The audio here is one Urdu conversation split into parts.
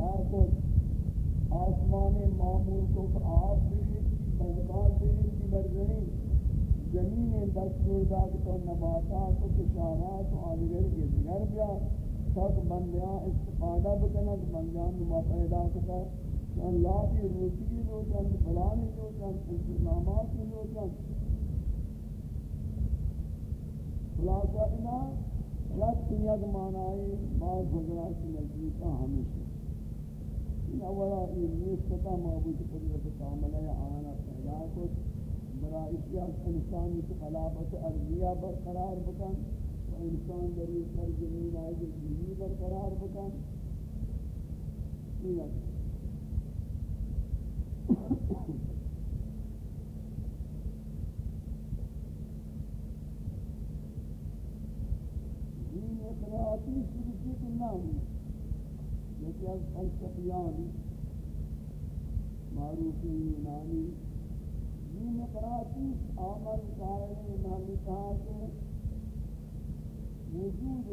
آیانی کو آسمان معمول کو آپ بھی مذکار بھی کی برزنی زمین دستور دا کہ تو نباتات و کشارات و آدگر کے دیگر بیا تاک بندیاں استفادہ بکنک بندیاں نما پیدا کتا کہ اللہ کی روچی روچن فلانی روچن انتظامات روچن خلاصہ انا رب یک معنی بعض حضرات نزدیکا ہمیشہ۔ این أولا این نیستتا معبود قدرت کاملہ آنا پیدا کت برا اشیاء انسانی کی خلافت ارضیہ برقرار بکن و انسان در یہ سر زمین آئی جنی برقرار بکن. این اقراتی کے نام یکی از فلسفیان معروف یونانی دین اقراتی آمر قائل نامی کہا کہ وجود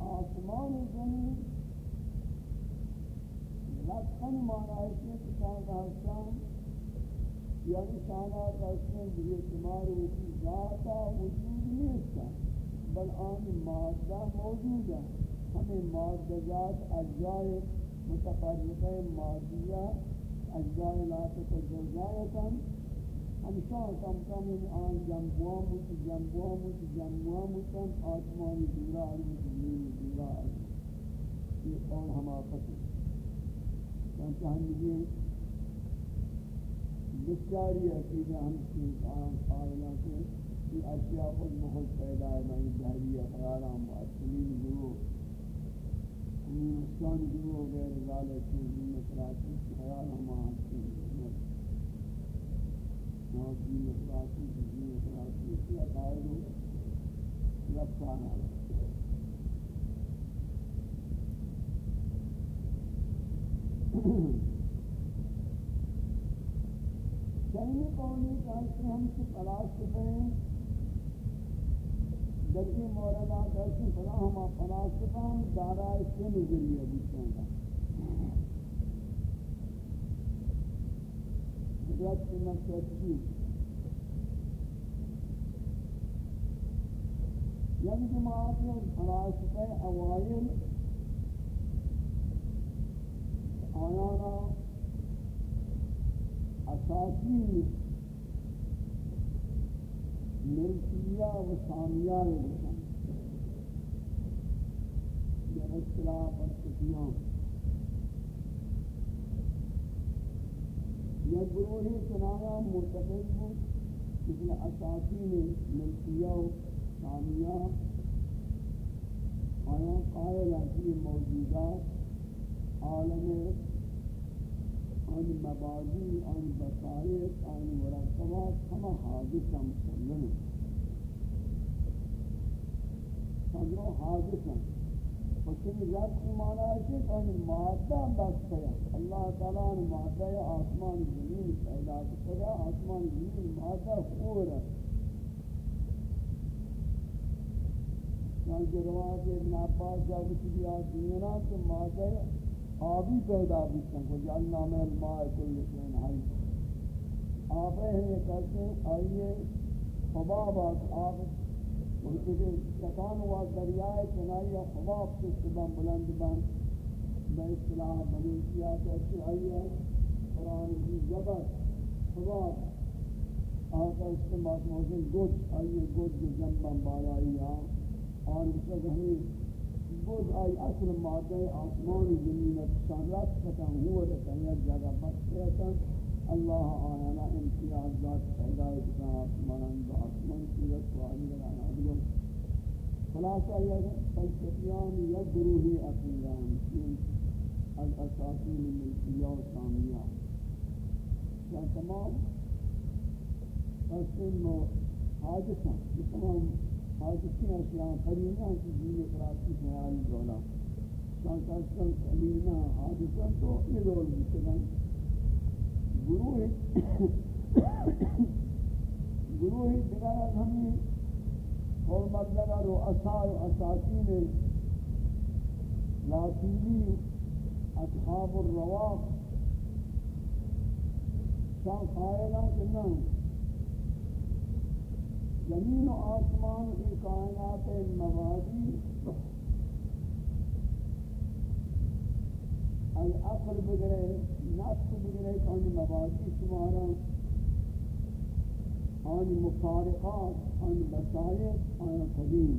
آسمان زمین لکھن مانا ہے کہ کسان کا حسان یعنی شانہ کا حسن بھی اعتمار ہوتی ذاتا وجود نہیں بل آن مادہ موجود ہے ہمیں مادجات اجزاء متفرقہ مادیہ اجزاء لا تتجزایتا ہمشان یعنی کم کم آن جنبوام ہوتی جنبوام ہوتی جنبوام ہوتا آسمانی دورا علم زمین دورا علم یہ اور ہما پتہ چانچہ ہم یہ بسیاری عقیدہ ہم کی آن قائلہ کے یہ اشیاء خود بخود پیدا ہے میں دہریہ خیالہ معصلین گروہ کمیونستان گروہ غیر ذالک کی ذمت راتی خیال ہم آہستے ہیں ناظرین افراتی کی ذمت راتی کی عقائد رفتانا چینی قومی کہتے ہیں ہم سے تلاش کریں در این مورد آدرسی فلا ہما فلاسفان دارای سے نظریہ بودتا ہے حضرت کی نصرتی یعنی جماعت میں فلاسفہ اوائل۔ آیانا اساسی ملکیہ و ثانیہ لکھن یہ اختلاف اور فتنان یہ گروہی چنانا مرتقب بود مثل اساسی میں ملکیہ و ثانیہ۔ آیا قائل ہے موجودات عالم آن مبادی، آن بصائر آن مرکبات ہم حادث ہم سلم سنو حادث ہم فکر رب کی معنی ہے کہ آن مادہ بس ہے۔ اللہ تعالیٰ نے مادہ آسمان زمین پیدا کیا آسمان زمین مادہ خور ہے۔ چنانچہ روایت ابن عباس جب کسی آج دنیا تو مادہ آبی پیدا بیتن کو جعلنا میں الماء کل شین حی. آبے ہیں یہ کہتے ہیں، آئیے خباب آب اور کسی شکان ہوا دریائے چنائی خباب سے سبان بلند بان میں اصلاح بنی کیا کہتے آئیے قرآن کی جبر خباب آقا استعمال موزن گوچ آئیے گوچ کے جنبان بارائی اور اس وقت ہمیں بود آئی اصل مادہ آسمان زمین شانرات ختم ہوا رہتا ہے جگہ بس رہتا اللہ آیانا امتیاز ذات پیدا اتنا آسمان با آسمان صورت و آئی لگانا دلو خلاصہ یہ فلسفیان یا گروہی اقیان کی الاساسین ملکیہ و سامیہ یا تمام قسم و حادثہ تمام حاجتی اشیاء قرینا کی دین اقراتی خیال دولا شان شانکاستان قرینا حادثہ تو یہ دول بسنن گروہ گروہ دیگر از ہمیں اور مطلب رو اسائی اساسین اسرافیلی اصحاب الرواق شان قائلہ کہ زمین و آسمان کی کائنات موادی العقل بگرے، نفس بگرے کانی موادی شمارا آن مفارقات آن بسائق آن قدیم.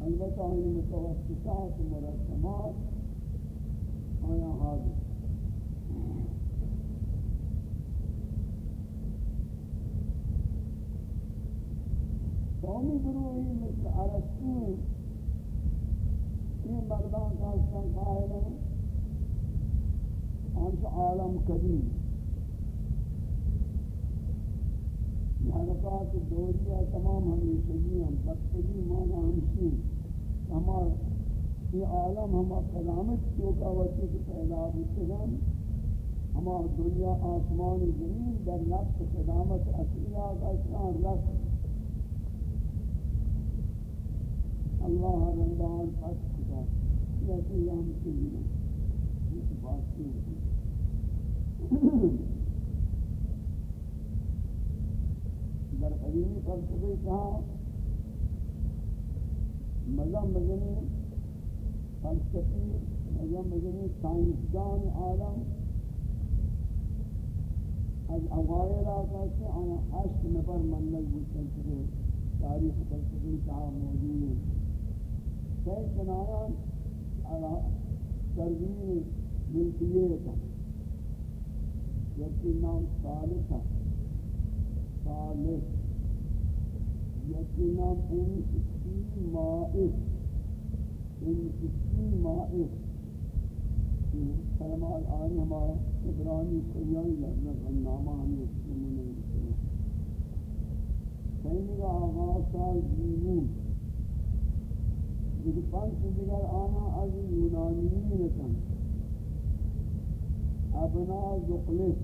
البتہ آن متوسطات مرسمات آیا حاضر قومی گروہی مثل عرستون یہ مردان کا حسن قائل ہے آنچ عالم قدیم حرکات دوریہ تمام ہمیشگی ہم بستگی مانا ہمشی ہمارا یہ عالم ہما قدامت چوکا وقتی کہ پیدا بودتگان ہما دنیا آسمان زمین در نفس قدامت اصلیہ کا اسلام رکھ اللہ رندان پس کتا یہ سیام سلینا یہ بات کی در قدیمی فلسفی کہا مزہ مزنی فلسفی نظام مجنی سائنسدان عالم از اوائل آقا سے آنا ہشت نفر منل بودتن چکے تاریخ فلسفی کہا موجود ہے سی سنایان على تربین ملکیتا یکی نام صالحا صالح۔ یکی نام انسی مائس ان کسی مائف فرمال آن ہمارا ابرانی قیائی لفظ نامہ ہمیں سننے لکھنے کہیں گا آغاز سال جیمون لیکن پانچ دیگر آنا از یونانیین کن ابنا زقلس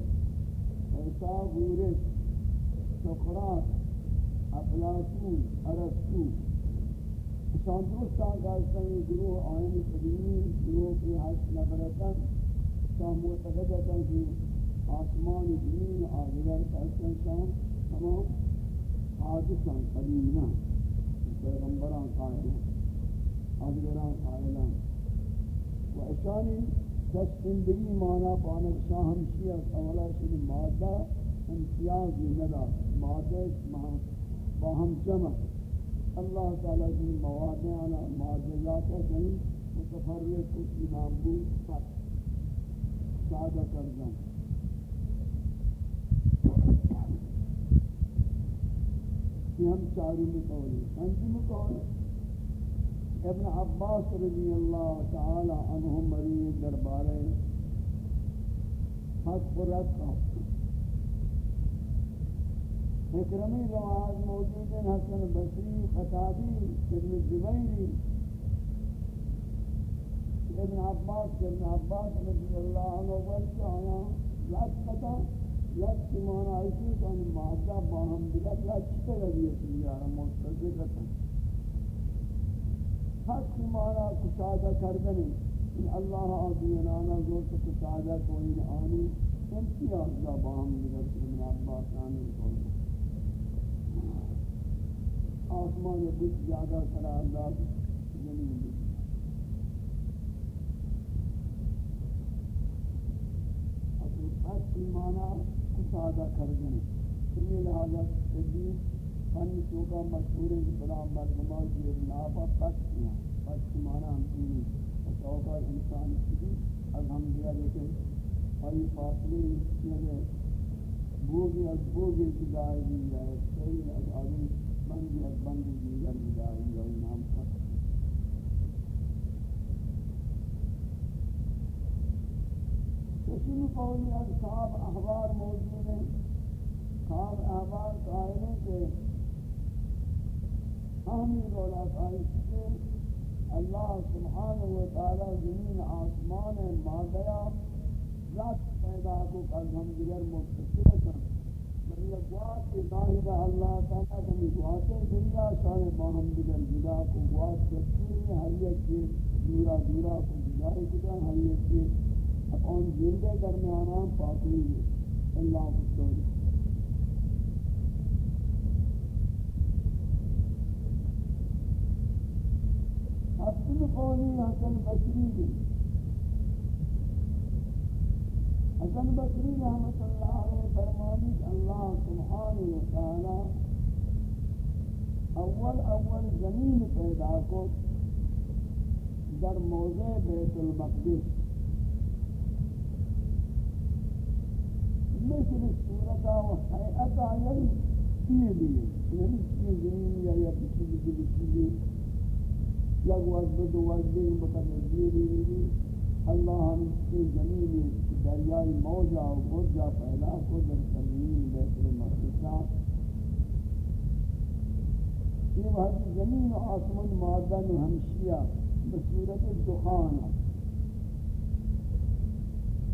ایسا غورس سقرات افلاطون، ارسطو. شان دوستان داشتن گروه آین قدیمی، گروه کی هشت نفرتن شان معتقدتن کہ آسمان زمین آدگر کہتن شان تمام حادثان قدیمنا پیغمبران قائلان. آدگران قائلان و اشانی تشکندگی مانا پانک شاہ ہمشی از اولا شد مادہ امتیازی ندا، مادہ باہم جمع. اللہ تعالی کی موادعانا معجزات کہیں متفرق کچھ امام بود سب سادہ کردن یہ ہم چاروں میں قول چاری مقولی انتی مقولی ابن عباس رضی اللہ تعالی عنہم مرید دربارے حق فرد کا اکرمی روایت موجود ہیں، حسن بصری خطابی ابن جبیری، ابن عباس ابن عباس رضی اللہ عنہ ورچہ آیا لچ پتا لچ کی معنی ایسی کہ مادہ باہم دلت لچ پر رضیت لیارا مستقل رکھا حق کی معنی کشادہ کردنی ان اللہ آدینانا زور سے کشادہ کوئی آنی۔ امتیاز باہم دلت ابن عباس آنی کوئی آسمان بچ زیادہ قرار داد زمین بچ اصل پس ایمانا کسادہ کردن یہ لہذا تجید فن چوکا مشہور ہے بلا مردمان کی نابا پس کیا پس ایمانا ہم تینی چوکا انسان کی الحمدللہ لیکن ہری فاصلے لگے بوگی از بوگی جدائی دی جائے۔ صحیح از آدمی بندی از بندی دیگر بداری یا نام پر اسی قولی از صاحب احبار موجود ہیں۔ صاحب احبار قائل ہیں کہ اہمی رولا خواہش سے اللہ سبحانہ وتعالی زمین آسمان مادیا ذات پیدا کو کل ہم دیگر متصل یہ گوات کے ظاہر اللہ تعالیٰ کا گوات دنیا شان باہم دیگر جدا کو گوات دستور میں ہر ایک کے دورا دورا کو جاری کتا ہم یہ کہ اپن جلدے درمیانا پاکلی اللہ مستوری قولی حسن بسری دی حسن بسری رحمت اللہ علیہ فرمانی اللہ سبحانہ وتعالی أول أول زمین پیدا کو در موضع بیت المقدس. مثل صورتا و حیعتا یعنی چیئے لیے یعنی چیئے زمین یا یا کسی بھی چیزی یا وزد دیری اللہ ہم کی زمین دریائی موجہ و برجہ پیدا کو در زمین بیت المقدس یہ وقت زمین و آسمان معدن و ہمشیہ بصورت دخان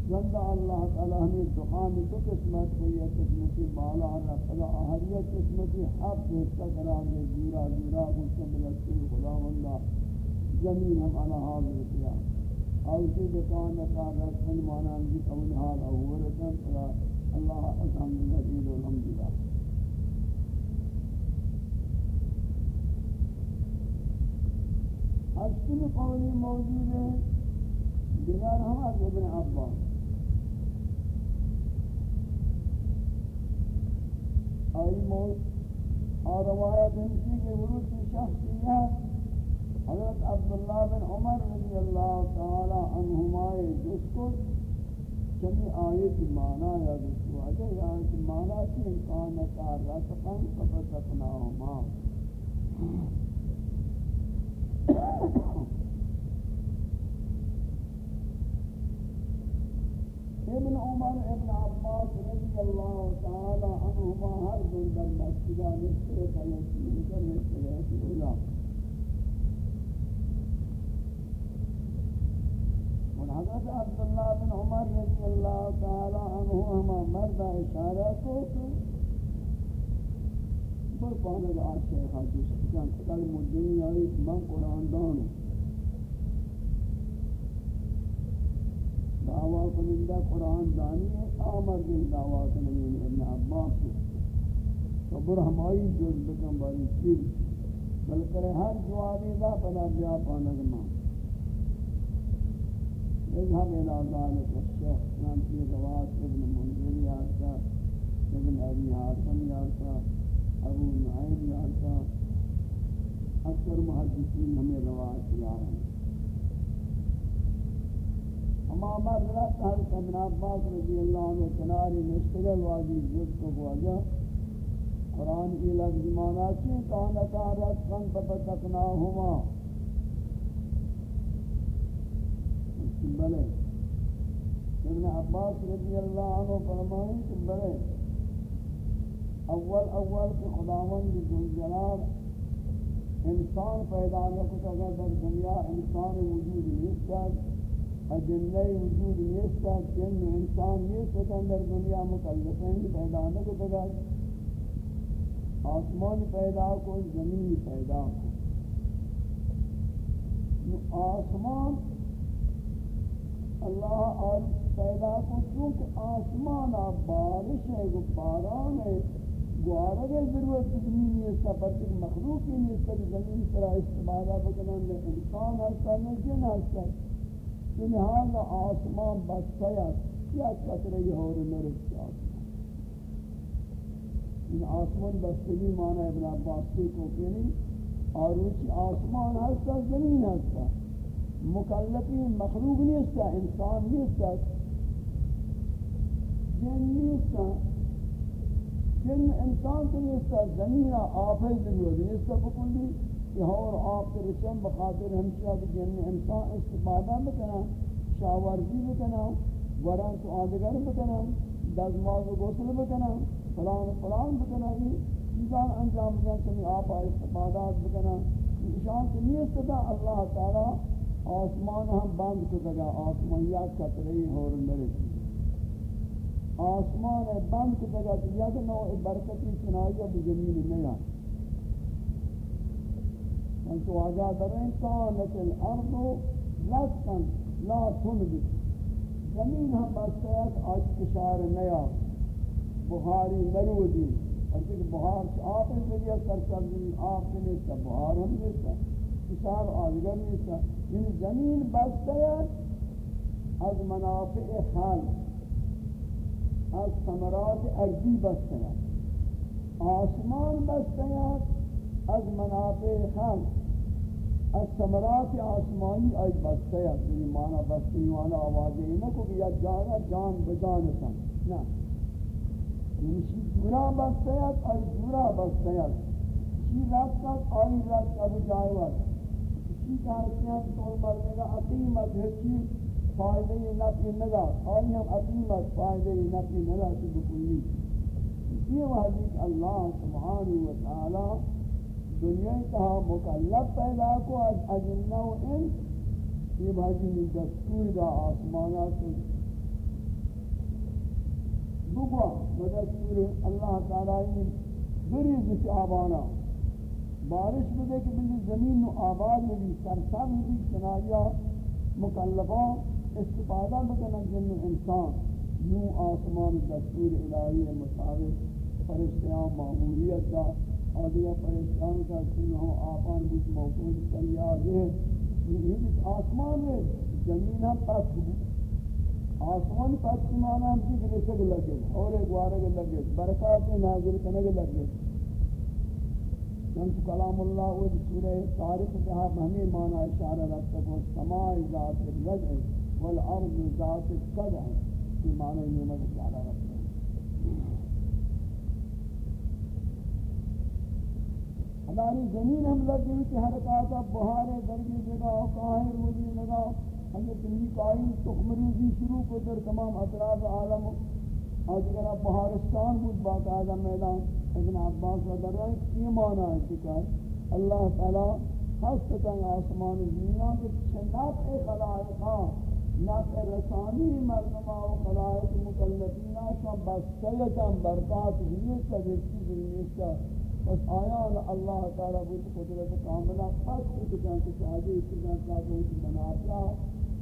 زندہ اللہ تعالی ہمیں دخان دو قسمت کو یہ قسمتی بالا رفضا آہریت قسمتی حب حصہ قرار دے جورا جورا گلتا ملکی خدا واللہ زمین ہم انا حاضر کیا آوشی دکان نکار رسن مانا انجی قول حال اورتا اللہ الحمدللہ دید الحمدللہ ہستی قولی موجود ہے دیگر ہم از ابن عباس. آئی موت اور روایت ہمشی کے ورود کی شخصیت حضرت عبداللہ بن عمر رضی اللہ تعالی عنہما جس کو چمی آیت مانا یا جس کو اگر آیت مانا کی انکانتا رسقا ففتقناہما ابن عمر ابن عباس رضی اللہ تعالی عنہما ہر دن در مسجدہ نشتر تیسیر کر نشتر اولا اور حضرت عبداللہ بن عمر رضی اللہ تعالی عنہما مرد اشارہ کو پر پانے گا شیخ حدیث جان کل مدنی آئی من قرآن دانو. دعویٰ کنندہ قرآن دانی ہے آمر دن دعویٰ کنندہ ابن عباس تو بر ہمائی جز بکن باری چیز. بلکہ ہر جوابی دا پدا بیا پانے پانک ماں. اذهب الى ذلك الشيخ كان في رواه ابن منذر يارتا ابن ابي حاتم يارتا ابو نعیم جانتا اکثر محدثین ہمیں روایت کیا ہے اما مرد حضرت ابن عباس رضی اللہ عنہ کناری نشتگل واجی جد کو بواجہ۔ قرآن کی لفظ ماناسی کانتا رسقن ففتقناہما بلے۔ ابن عباس رضی اللہ عنہ فرمائیں کہ بلے اول اول کہ خداوند جلال انسان پیدا نہ کچھ اگر در دنیا انسان وجود نیست اجنہ وجود نیست جن انسان نیست در دنیا مکلفین پیدا نہ کچھ آسمان پیدا کو زمین پیدا کو آسمان اللہ آج پیدا کو چونکہ آسمان بارش ہے باران ہے۔ گوارا کے ضرورت زمین ہے سفر کی مخلوق ہی نہیں ہے زمین پر استعمال بکنن میں انسان ہستا ہے جن ہستا ہے۔ لہذا آسمان بستا ہے، یا قطرے ہو رہے میرے ساتھ ان آسمان بستگی مانا ابن عباس کے کو کہنی اور اسی آسمان ہستا زمین ہستا مکلفی مخلوق نہیں ہستا انسان نہیں ہستا جن نہیں ہستا جن انسان تو یہ زمین آپ ہے ضرورت بکلی کہ اور آپ کے رچم بخاطر ہمشہ کہ جن انسان استفادہ بکنا شاورزی بکنا وران تو آدگر بکنا دزماز و گوسل بکنا فلان فلان بکنا یہ چیزان انجام بکنا چنی آپ استفادات بکنا نشان سے نہیں استدا اللہ تعالی آسمان ہم بند کو دگا آسمان یا کترئی اور مرسی آسمان بند کو جگہ دیا کہ نوع برکتی سنائی اب زمین نیا من تو آجا دریں کانت الارض رسکن لا تن بھی زمین ہم بستے آج کشار نیا بخاری مرودی اور کہ بہار آپ نے ذریعہ سرسبزی آپ کے نیستا ہم نیستا کشار آدگر نیستا یعنی زمین بستے ہیں از منافع خال از ثمرات ارضی بستے ہیں آسمان بستے ہیں از منافع خال از ثمرات آسمانی آئی بستے ہیں یعنی مانا بستے ہیں وانا آوازیں نہ کو کہ یا جانا جان بجانتا نہ نشی یعنی جورا بستیت آئی جورا بستیت شی رکھت آئی رکھت ابو جائے وقت شی کا حسیان طول مرنے گا عقیمت ہچی فائدہ نفی نگا آئی ہم عقیمت فائدہ نفی نگا کی بکلی یہ وحدی اللہ سبحانہ وتعالی دنیا تہا مکلب پیدا کو از اجنہ و انس یہ بھاجی دستور دا آسمانات بگوا بدستور اللہ تعالی بریز کی بارش بدے کہ بلی زمین نو آباد بھی سرسب بھی چنائیا مکلفہ استفادہ بکنا جن انسان. یوں آسمان دستور الہی مطابق فرشتیاں معمولیت دا آدھیا فرشتیاں کا سنہوں آپان بوچ موقعی تلیار ہے یہ آسمان ہے زمین ہم پس آسمان پاس کی معنی ہم کی رسک لگے اور ایک وارگ لگے برکات نازل کرنے لگے جنس کلام اللہ و سورہ تاریخ کہا ہمیں معنی اشارہ رکھتا ہے سماع ذات الرجع والارض ذات القدع کی معنی نعمت اشارہ رکھتا ہے۔ ہماری زمین ہم لگے کہ حرکات بہار درگی جگہ کہاں روزی لگاؤ ہمیں تنی کائی تخمریزی شروع کو در تمام اطراف عالم، آج اگر آپ بہارستان بود، باقاعدہ میدان ابن عباس و در رہے یہ معنی ہے کہ اللہ تعالی ہستتا آسمان زمینہ کے چنات خلائقہ نفع رسانی مردمہ و خلائق مکلفینہ شاہ بستیتا برکات دیتا دیتی دیتا بس آیان اللہ تعالی بود قدرت کاملہ پس کتنا کچھ کتنا کتنا کتنا منافع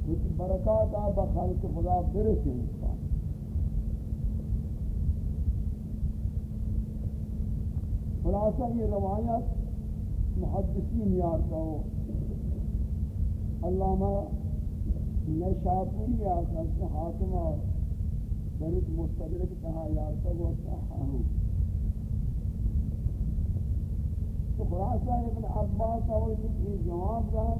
کچھ برکات آب خلق خدا برسے انسان خلاصہ یہ روایت محدثین یارتا ہو۔ علامہ نشاپوری آتا ہے حاکمہ برک مستدرک کہا یارتا ہو صحا ہوں تو خلاصہ ابن عباس اور یہ جواب رہا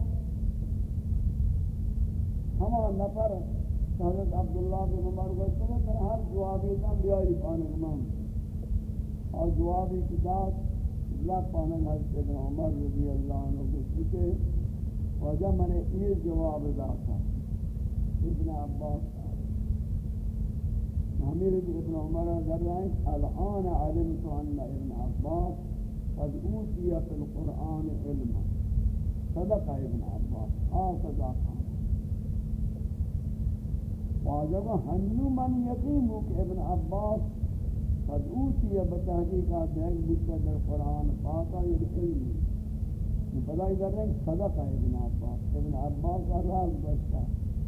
ہما نفر حضرت عبداللہ بن عمر گوشتے ہیں کہ ہر جوابی دم بیاری پانے گمان اور جوابی کتاب لگ پانے حضرت ابن عمر رضی اللہ عنہ گوشتے کہ وجہ نے یہ جواب داتا ابن عباس حمیر ابن عمر در رہے ہیں الان علمت ان ابن عباس قد اوتي في القرآن علما صدق ابن عباس. هكذا قال واجب ہنو من یقین ہو کہ ابن عباس قد اوتی بتحقیقہ دیکھ بودتا در قرآن پاکا یہ علمی بدائی در رہے صدق ہے ابن عباس۔ ابن عباس کا راز بستا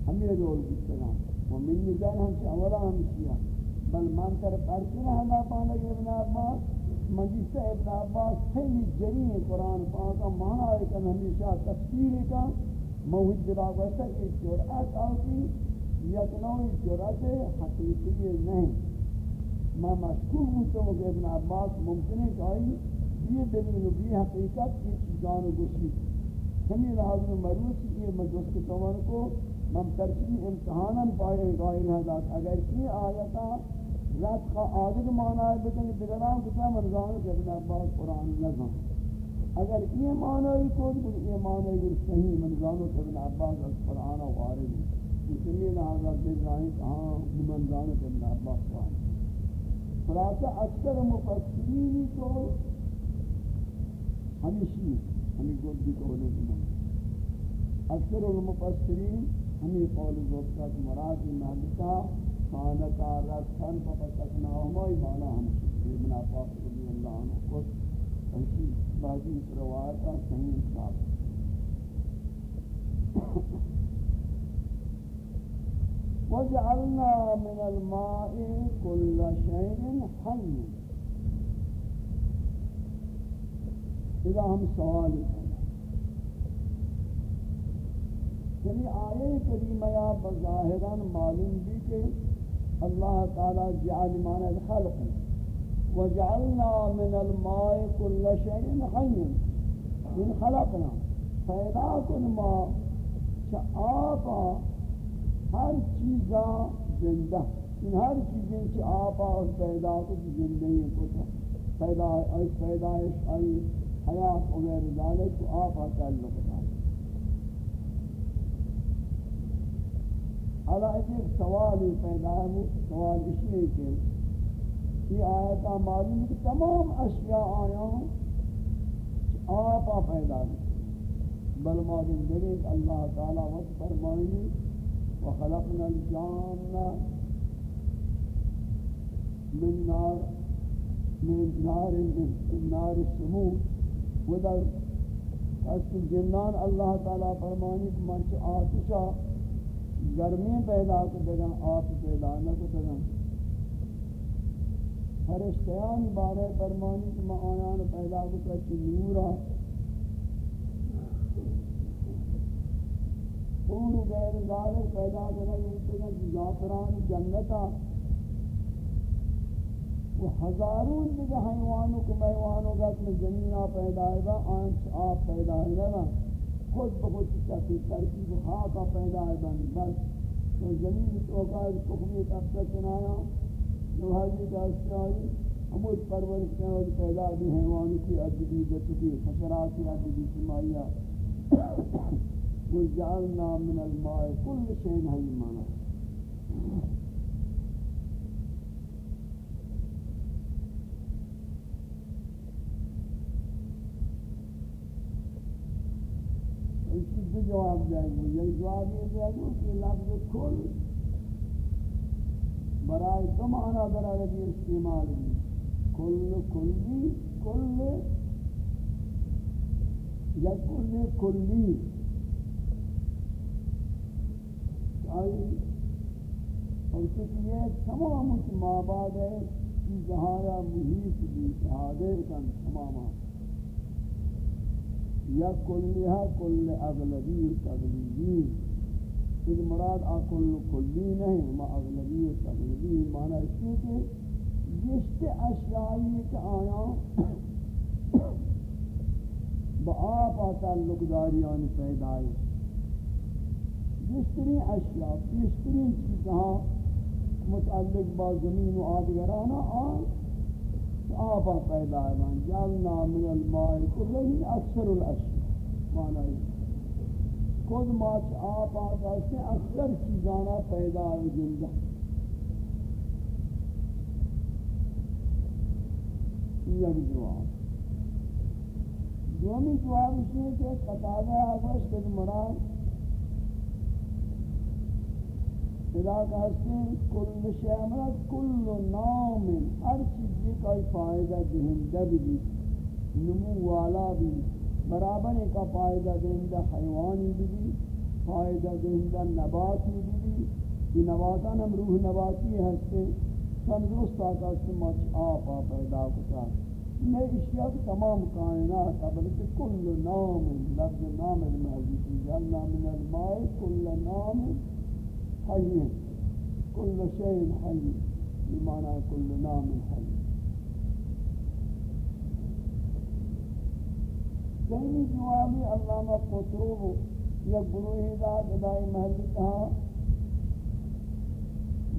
ہمیں رول بودتا و من نظر ہم سے اولا ہم کیا۔ بل من تر پرچنا ہما پانا ابن عباس۔ من ابن عباس خیلی جرین قرآن پاکا مانا ہے کہ ہمیشہ تفسیر کا موحد دلا بستا ایک جرعت آتی یکنوی جرات حقیقی نہیں۔ میں مشکوک ہوتا ہوں کہ ابن عباس ممکن ہے کہ آئی یہ دلیل بھی حقیقت کی چیزان گوشی. ہمیں لحاظ میں مروس کی مجلس کے طور کو، من ترکیب امتحانا پائے غائر حضرات اگر یہ آیتا رات کا آدھگ معنی ہے بکن دیگران کتا مرزان کہ ابن عباس قرآن نظام اگر یہ معنی کو یہ معنی صحیح مرزان کہ ابن عباس از قرآن و غارب ہے مسلمی لہذا بزرائیں کہاں بمنزان کرنا بخوان خلاصہ اکثر مفسرینی کو ہمیشی ہمیں گوڑ بھی قول زمان اکثر المفسرین ہمیں قول زوجت مراد محلتا خانکا رکھن فقطنا ہمائی مانا ہمشی ابن عباس رضی اللہ عنہ کو ہمشی بعضی روایتا صحیح صاحب وجعلنا من الماء كل شيء حي. إذا ہم سوال یعنی آئے کریمہ یا بظاہران معلوم بھی کہ اللہ تعالی جعل مانا خلق وجعلنا من الماء كل شيء حي. من خلقنا. پیدا کن ما آقا ہر چیزا زندہ ان ہر چیزیں کہ آقا اور پیدا کو زندگی کو تھا پیدا اور پیدائش، آئی حیات وغیر ذالک تو آقا تعلق ہے۔ حالا ایک سوال پیدا ہے سوال اس لیے کہ یہ آیتہ معلوم ہے کہ تمام اشیاء آیا آپا پیدا بل ما زندگی اللہ تعالی وقت فرمائنی وخلقنا الجان من نار من نار من نار السمو ودر اس جنان اللہ تعالی فرمانی کہ من آتشا گرمی پیدا کو دگا آت پیدا نہ کو دگا۔ فرشتیان بارے فرمانی کہ میں آیان پیدا کو کہ نورا۔ اور غیر ظاہر پیدا کرنا یہ کہ جعفران جنتا وہ ہزاروں دیگر حیوانوں کو میوانوں کا کہ زمینہ پیدا ہے گا آنچ آپ پیدا ہے گا خود بخود چاہتی ترکیب خاکہ پیدا ہے گا بس تو زمین تو کا تخمی تفسر چنایا، جو حضی کا اسرائی حمود پرورش کے وجہ پیدا بھی حیوانوں کی عددی دتکی حشرات کی عددی سمائیہ وجعلنا من الماء كل شيء هي معنى اسی جواب جائے گا یہ جواب یہ دیا گا کہ لفظ کل برای دو معنی در عربی استعمال بھی کل، کلی، کل، یا کل کلی۔ آئی۔ اور چونکہ یہ تمام اس ماباد ہے کہ جہایا محیط بھی حاضر کن تماما یا کلیہ کل اغلبی و تغلیبی اس مراد آکل کلی نہیں، ما اغلبی و تغلیبی معنی اس لیے کہ جشت اشیائی کے آیا با آپا تعلق داریان پیدایش بیشترین اشیاء بیشترین چیزها متعلق با زمین و آدگرانا آن آبا پیدا ہے جالنا من الماء کلہی اکثر الاشیاء، معنی خود ماچ آپ آتا سے اکثر چیزانا پیدا ہے، زندہ۔ یہ جواب۔ دومی جواب اس میں کہ قطادہ آگوش مراد اذا کہتے کل شاملت کل نام ہر چیز کا فائدہ دہندہ بھی نمو والا بھی برابر کا فائدہ دہندہ حیوانی بھی فائدہ دہندہ نباتی بھی یہ نباتان ہم روح نباتی ہستے تندرست آتا سے مچ آپا پیدا کتا میں اشیاء تمام کائنات بلکہ کل نام لفظ نام المحضی جلنا من الماء کل نام حي. كل شيء حي بمعنى كل نام حي. ثاني جوابي علامہ قطروب یا گروہ ذات ادائی محلی کہا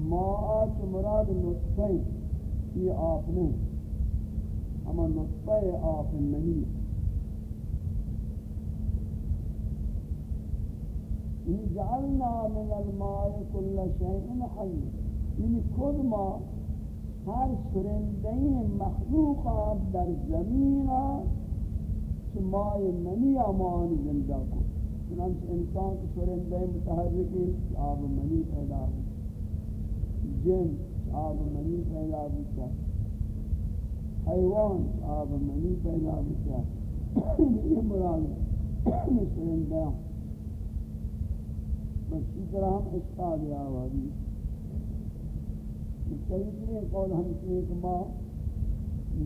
ماءات مراد نطفہ یہ آپ نے ہما نطفہ آپ جعلنا من الماء كل شيء حي. یعنی خود ما ہر سرندے مخلوق در زمین کہ ماء منی أمان زندہ کو چنانچہ انسان کے سرندے متحرکی آب منی پیدا ہو جن آب منی پیدا ہوتا حیوان آب منی پیدا ہوتا یہ مراد سرندے بس اسی طرح ہم استاد آوازی صحیح قول ہم سے کہ ما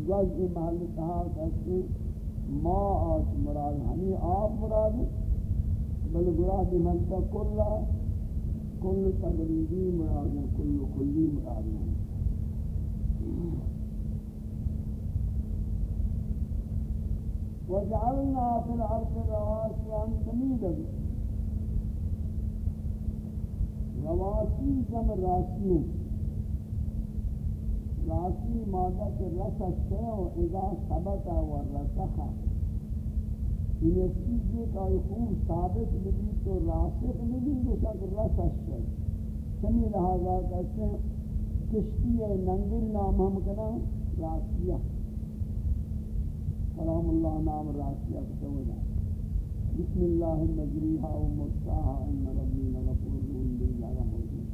گز محل کہا کہ ما آت مراد، ہمیں آپ مراد بل مراد من کا کل کل تبریدی مراد کل کلی مراد وجعلنا في الارض رواسي ان تميدا رواسي جم راسيوں راسی مادہ کے رس ہے و اذا ثبت و رسخ یہ چیز کا خوب ثابت بھی تو راسخ بھی تو تک رس ہے سمی لہذا کہتے ہیں، کشتی ہے ننگل نام ہم کنا راسیہ کلام اللہ نام راسیہ کتوجہ بسم اللہ مجریہا و مرساہا ان ربی لغفور رحیم دل جاگا موجود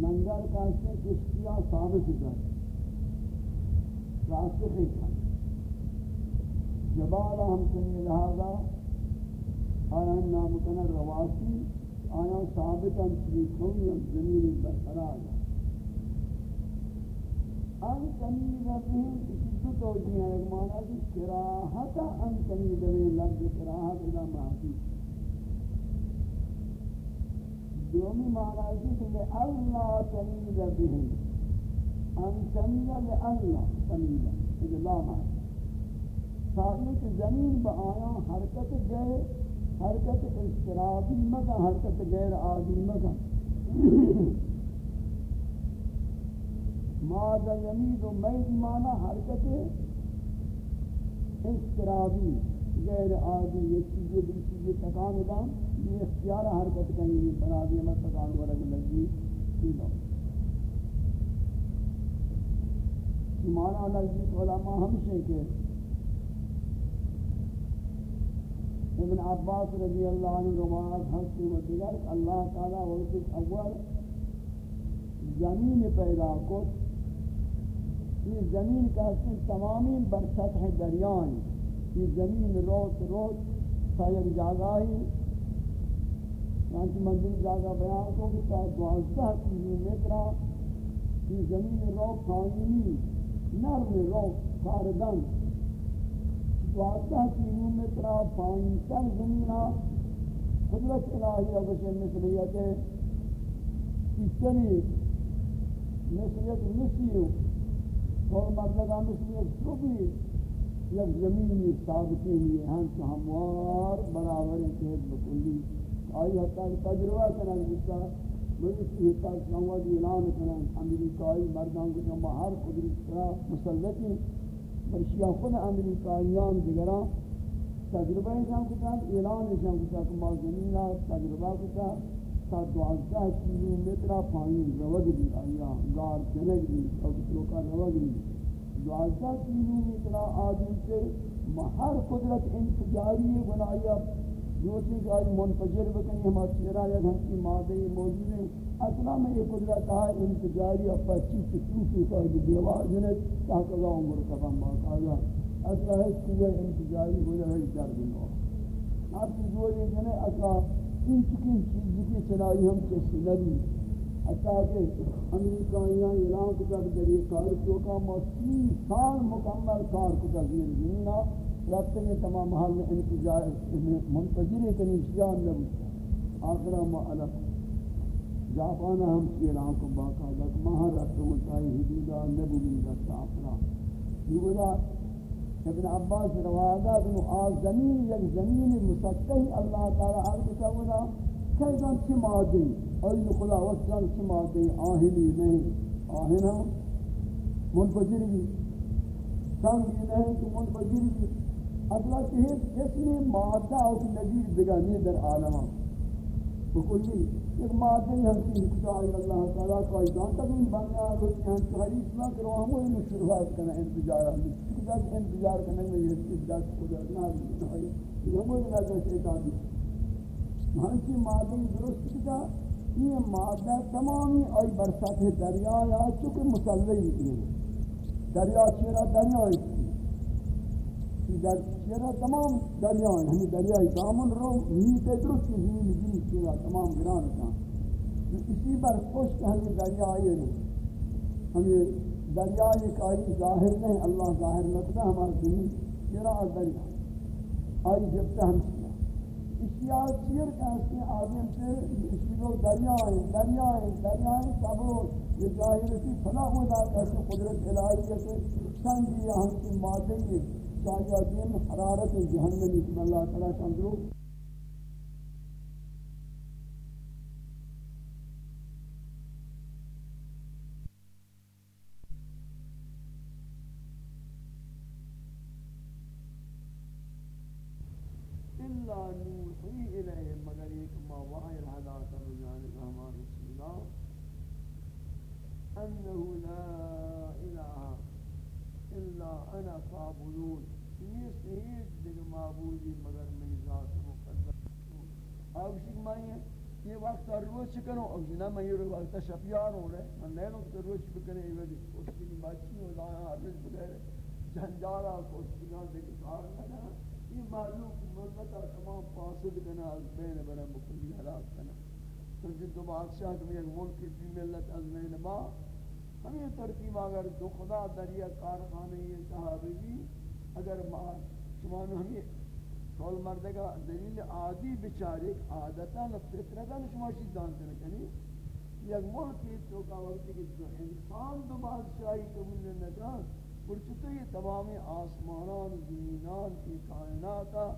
ننگر کہتے کشتیاں ثابت کر راسخ کر جبالا ہم سنی لہذا آیا نام کنا رواسی آیا ثابتا چلیکھونی زمین برقرار ان تمید بهم کسی دو توجیہ ہے ایک معنی ہے کراہتا ان تمید بهم لفظ کراہت اذا معافی دومی معنی ہے کہ لئلہ تمید بهم ان تمید لئلہ تمید اذا لا معنی ساتھ کہ زمین با آیا حرکت گئے حرکت استرابی مگا حرکت غیر عادی مگا ماذا یمید و مید مانا حرکت استرابی غیر عادی یہ چیزیں بھی چیزیں تکان دام یہ اختیار حرکت کریں یہ بنا دی میں تکان ورگ لگی سیدھا مانا نزدیک علماء ہمشہ کے ابن عباس رضی اللہ عنہ روایت حسن و دیگر اللہ تعالی وقت اول زمین پیدا کو یہ زمین کا حسن تمامی بر سطح دریائیں، یہ زمین روت روت تا یک جاگائی چانچہ منزل جاگا بیان کو کہ تا دوازدہ کلو میترہ یہ زمین رو پانینی نرم رو کاردن۔ دوازدہ کلو میترہ پانی تر زمینہ قدرت الہی ابشر مثلیت ہے۔ اس مثلیت مثلیو اور مطلب ہم اس میں یک زمینی ثابتی ہوئی ہیں کہ ہموار برابر انتہت بکلی۔ آئی حتی تجربہ کرنے جسا مجھے کی حتی سنواد اعلان کرنے امریکائی مردان کو جمع ہر قدرت کرا مسلطی برشیہ خود امریکائیان دیگران تجربہ انسان کتا اعلان انسان کتا کہ ما زمینہ تجربہ کتا تا دوازدہ کیلو متر پانی روگ دی آیا گار چنگ دی اور لوکا روگ دی دوازدہ کیلو متر آدم سے ہر قدرت انتجاری بنایا جو چیز آئی منفجر بکنی، ہم چہرہ یا گھن کی مادے موجود ہیں۔ اصلا میں یہ قدرت ہے انتجاری اور پچیس سے چوسی کا دیوار جنت تاکہ اللہ عمر کفن بات آیا اصلا ہے قوہ انتجاری ہو جائے درد نو آپ کی جو یہ جنت اصلا این چکی چیزی کی چنائی ہم کسی نبی حتیٰ کہ امریکائیاں اعلان کتا کہ در یہ کار چوکا موسی سال مکمل کار کتا زیر زمینہ رابطے میں تمام حال میں انتجار منتجر کنی شیان نبی آخرہ معلق جاپانا ہم اعلان کو باقا لک مہا رابطے متائی حدودہ نبی من دستا آخرہ۔ یہ بدا ابن عباس روایات انو آز زمین یک زمین مسطحی اللہ تعالی حال کتا ودا کیسان چی مادی ایو خدا وصلان چی مادی آہنی نہیں آہن ہم منفجر بھی۔ سنگی نہیں، تو منفجر بھی۔ اگلا کہ جسم مادہ اور نظیر بگانی در عالمہ بکلی ایک مادہ ہی ہم کی خدای اللہ تعالی کا جان تک ان بنیا کو ہم حدیث میں کرو ہم وہ شروعات کرنا، انتظار ہم دس انتظار کرنے میں یہ چیز دس ہو جانا ہے ہم وہ لگا شیطان دی ہم کی مادہ درست کیا یہ مادہ تمامی اور برسات دریا یا چونکہ مسلح نکلی دریا چیرا دریا ہے۔ در چرا تمام دریا یعنی ہیں ہمیں دامن رو نیتے درست کی زمین زمین چرا تمام گران کام اسی پر خوش ہمیں دریا آئے نہیں ہمیں دریا ایک آئی ظاہر نہیں، اللہ ظاہر نکتا، ہمارا زمین چرا دریا۔ آئی جب سے ہم اشیاء چیر کہتے ہیں آدم سے اسی لوگ دریا ہیں دریا ہیں دریا سب یہ ظاہر کی فنا ہونا کہتے قدرت الہی ہے سنگی ہم کی مادے تاجا دین حرارت جہنم اسم اللہ تعالیٰ چندرو إلا نوحي بسم الله. أنه لا إله إلا أنا فاعبدون. نیست هیچ دیگه معبودی، مگر من ذات مقدس آوشی کہ میں یہ وقت روز چکنو او جنا میں یہ وقت شفیار ہو رہے، میں نہیں لوگ تو روز بکنے یہ ودی اس کی بچی ہو لایا ہر بغیر جنجالا کو اس کی نہ دیکھ کار نہ یہ معلوم ملت تمام فاسد کنا، از بین برم بکلی حلاک کنا. چونکہ دو بادشاہ تم ایک ملک کی ملت از بین با ہمیں ترتیب اگر دو خدا دریا کارخانے یہ صحابی اگر ما شما ہمیں کول مردگا دلیل عادی بیچارے عادتا فطرتا شما چیز دانتے کنی یعنی یک ملک تو کا وقت کہ انسان دو بادشاہی قبول نہ کر پرچتو یہ تمام آسمانان، زمینان کی کائناتا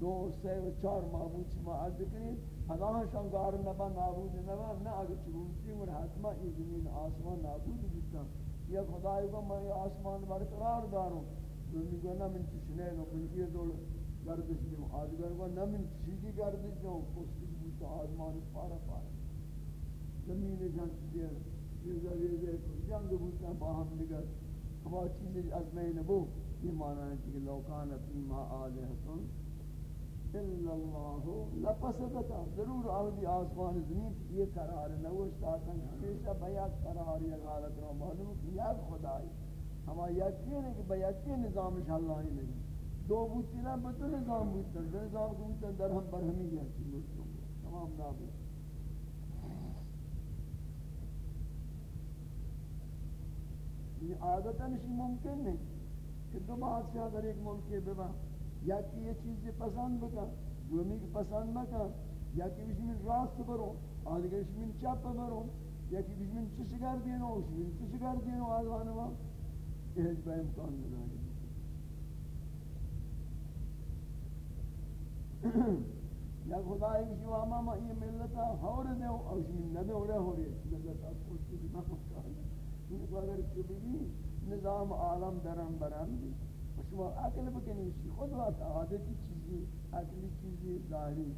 دو سے و چار معبود شما عرض کریں ہداہ شنگار نبا، نابود نبا نہ اگر چلونچی اور حتما یہ زمین آسمان نابود بیتا یا خدای کو میں آسمان برقرار داروں دومی کو نہ من چشنے گا من یہ دول گردش دوں آدگر کو نہ من چشیدی گردش دوں پستی بیتا آسمان پارا پارا زمین جنگ دیر یہ زمین جنگ بیتا باہم نگر ہوا چیز از میں نبو یہ معنی ہے کہ لوکان فی ما آلہتن الا اللہ لفسدتا ضرور آہدی آسمان زمین یہ قرار نوش تاکن ہمیشہ بیاد قرار یہ حالت رو معلوم کہ یک خدای ہما یقین ہے کہ بیکی نظام اللہ ہی نہیں. دو بوتی نہ بدو نظام بوتن، دو نظام بوتن در ہم پر ہمیں گیا تمام نابود. یہ عادتا نہیں ممکن نہیں کہ دو بادشاہ در ایک ملک کے ببا یا کہ یہ چیز پسند بکا دومی کی پسند بکا یا کہ بشمین راست برو، آدھگر بشمین چپ برو. یا کہ بشمین چشگر دینو بشمین چشگر دینو آدھوانو یہ ہے بے امکان نداری یا خدای کی جو آما یہ ملتا ہور دے اور بشمین نہ دے ہو رہے ہو رہے ملتا کچھ بھی نہ مکان این اگر کبھی نظام عالم درم برم بھی شما عقل بکنی شی خود وقت عادتی چیزی عقلی چیزی ظاہری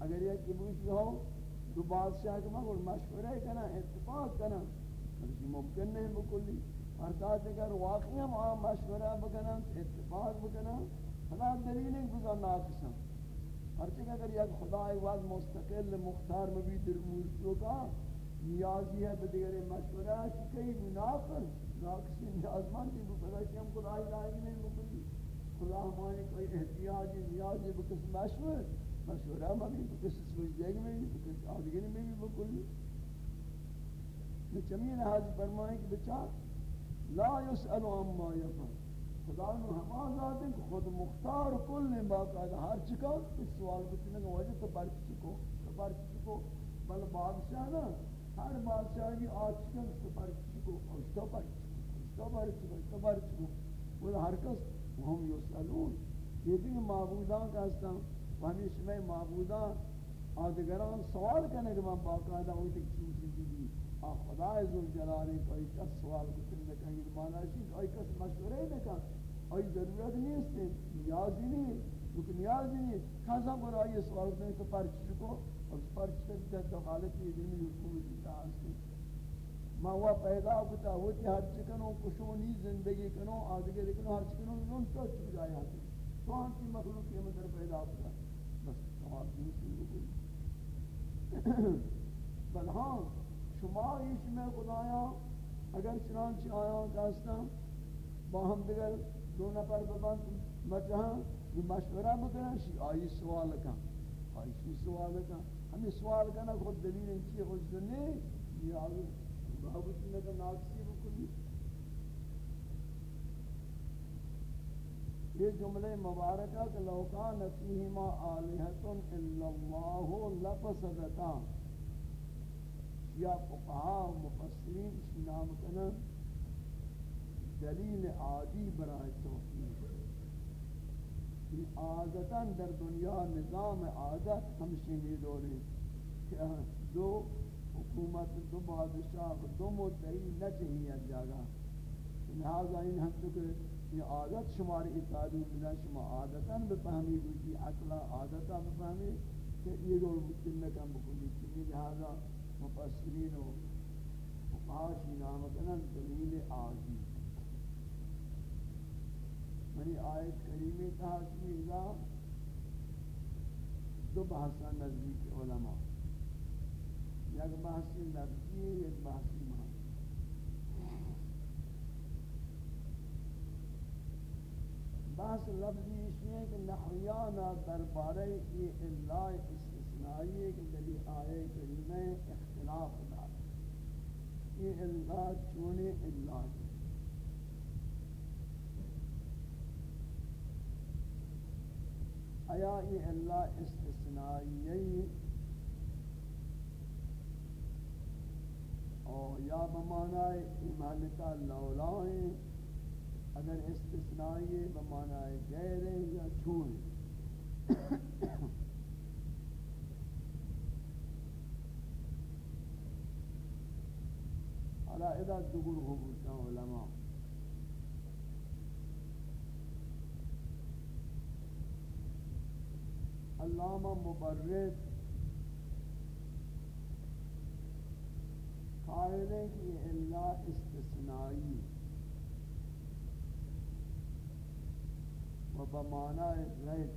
اگر یہ کبوش ہو دو بادشاہ کے مگر مشورہ کنا اتفاق کنا یہ ممکن نہیں بکلی ارتاز اگر واقعی ہم آم مشورہ بکنا اتفاق بکنا فلا دلیل ایک بزا ناقصا ہرچہ اگر یک خدا ایواز مستقل، مختار مبی در مورتو کا، نیازی ہے بدگر مشورہ کہ کئی منافر ناکسی نیازمان تھی بکلا ہم خدا الہی نہیں مکلی خدا ہمارے کوئی احتیاجی، نیازی بکس مشور مشورہ مبی بکس سوجدگ میں بھی بکس آدگر میں بھی بکلی چمی لحاظ فرمائیں کہ بچا لا يسأل عما يفعل خدا نو ہما ذات ہے خود مختار کل نے باقاعدہ ہر چکا اس سوال کو تنے وجہ تو پرچ چکو تو پرچ چکو بل بادشاہ نا ہر بادشاہ کی آج چکا تو پرچ چکو اور تو پرچ چکو تو پرچ چکو تو پرچ چکو وہ ہر کس ہم یسالون یہ بھی معبودان کا ہستا ہمیش میں معبودان آدگران سوال کرنے کہ میں باقاعدہ ہوئی تک چیز چیزی دی خدا عزوجل جلالی کوئی کس سوال کو تنے کہیں، مانا ہے کہ کوئی کس مشورے نہ کر۔ اور ضرورت نہیں ہے نیاز ہی نہیں کیونکہ نیاز نہیں۔ کھانسا برا، یہ سوال کرنے تو پرچ کو اور پرچ تک جد دخالت یہ دن میں حکومت دیتا ہے ما ہوا پیدا ہوتا ہوتی ہر چکنوں کشونی زندگی کنوں آدھگے کنوں ہر چکنوں نون تو چک جائے آتی تو ہم کی مخلوق کے مدر پیدا ہوتا۔ بس تمام دین سے بل ہاں شما ایش میں خدایا، اگر چنانچہ آیا کہستا باہم دیگر دو نفر ببند بچہاں یہ مشورہ بکنن شی آئی سوال کن آئی شی سوال کن ہمیں سوال کرنا خود دلیل انچی خود دنے یہ آگے بہبتی نگر ناکسی بکنی یہ جملے مبارکہ کہ لو کان فیہما آلہۃ الا اللہ لفسدتا یا فقہا و مفسرین اس نام کنا دلیل عادی برائے توحید یہ عادتا در دنیا نظام عادت ہمشی نہیں دورے کہ دو حکومت، دو بادشاہ، دو مدعی نہ چاہیے جاگا۔ لہذا ان ہم تو یہ عادت شمار تعلیم بنا شما عادتا بفهمی گوشی عقلا عادتا بفهمی کہ یہ رول ممکن نہ کم بکنی چیزی لہذا مفسرین و فقاشی نام کنن دلیل آزی منی یعنی آیت کریمی تحصیل دو بحثا نزدیک علماء یک بحثی لفظی یک بحثی بحث لفظی اس میں کہ نحویانا دربارے کی اللہ استثنائی کہ دلی آئے کریمہ اختلاف دار یہ اللہ چونے اللہ کی آیا یہ اللہ استثنائی اور یا بمعنی ایمانتا لولائیں اگر استثنائی بمعنی غیر یا چون حالا ادا دگل ہو بولتا علماء. علامہ مبرد قائل ہے کہ اللہ استثنائی و بمعنى غير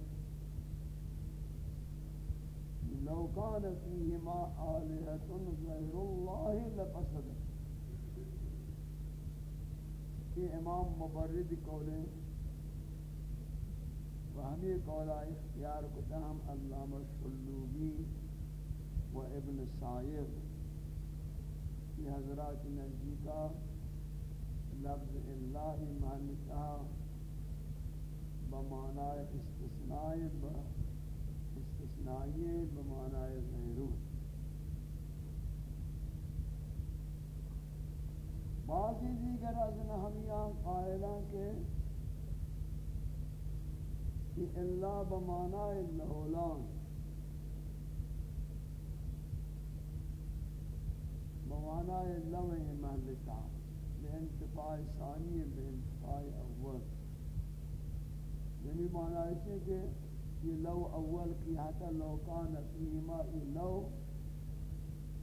لو كان فيهما آلهة غير الله لفسد یہ امام مبرد قولیں و ہمیں قولہ اختیار کتا ہم علامہ شلوبی و ابن سائر یہ حضرات نزدیکہ لفظ اللہ معنی بمعنى استثناء استثنائی بمعنى غیرو۔ بعضی دیگر از نحویان قائلان کے کہ اللہ بمعنى اللہولان بمعنى اللوح محلتا بانتفاع ثانی بانتفاع اول۔ یعنی معنی ہے کہ یہ لو اول کی حتا لو کان فیما لو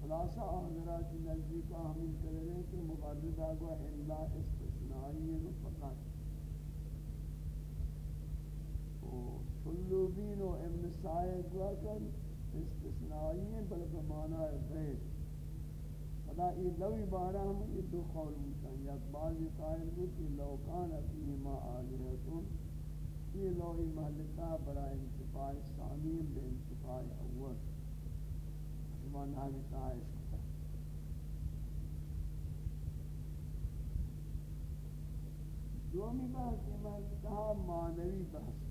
خلاصہ حضرات نزدیک ہم کریں کہ مبرد آگو الا استثنائی فقط۔ طلوبین و ابن سائد گوا کر استثنائی بلکہ معنی غیر۔ خدا یہ لوی بارہ ہم یہ دو قول ملتا ہے بعض قائل بھی کہ لو کان فیما آلہتون یہ لوحی محلتا برای انتفاع ثانی بے انتفاع اول۔ شما نامی تائش دومی بحث محلتا ہاں معنوی بحث